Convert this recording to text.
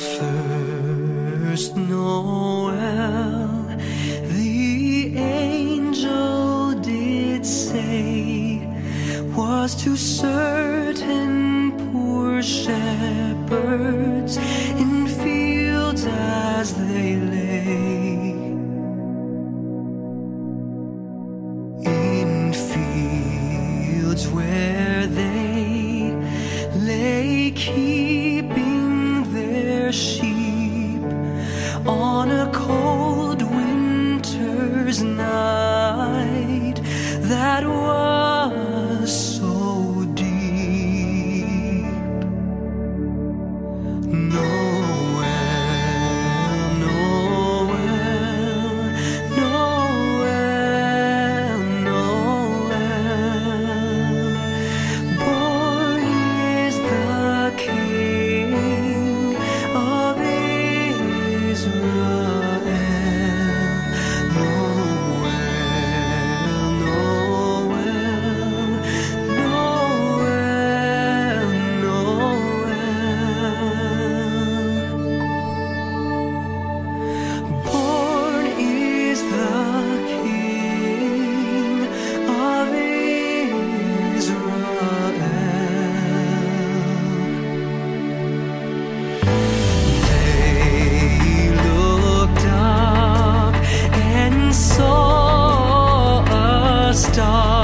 first Noel, the angel did say, was to certain poor shepherds in fields as they lay. In fields where that. the.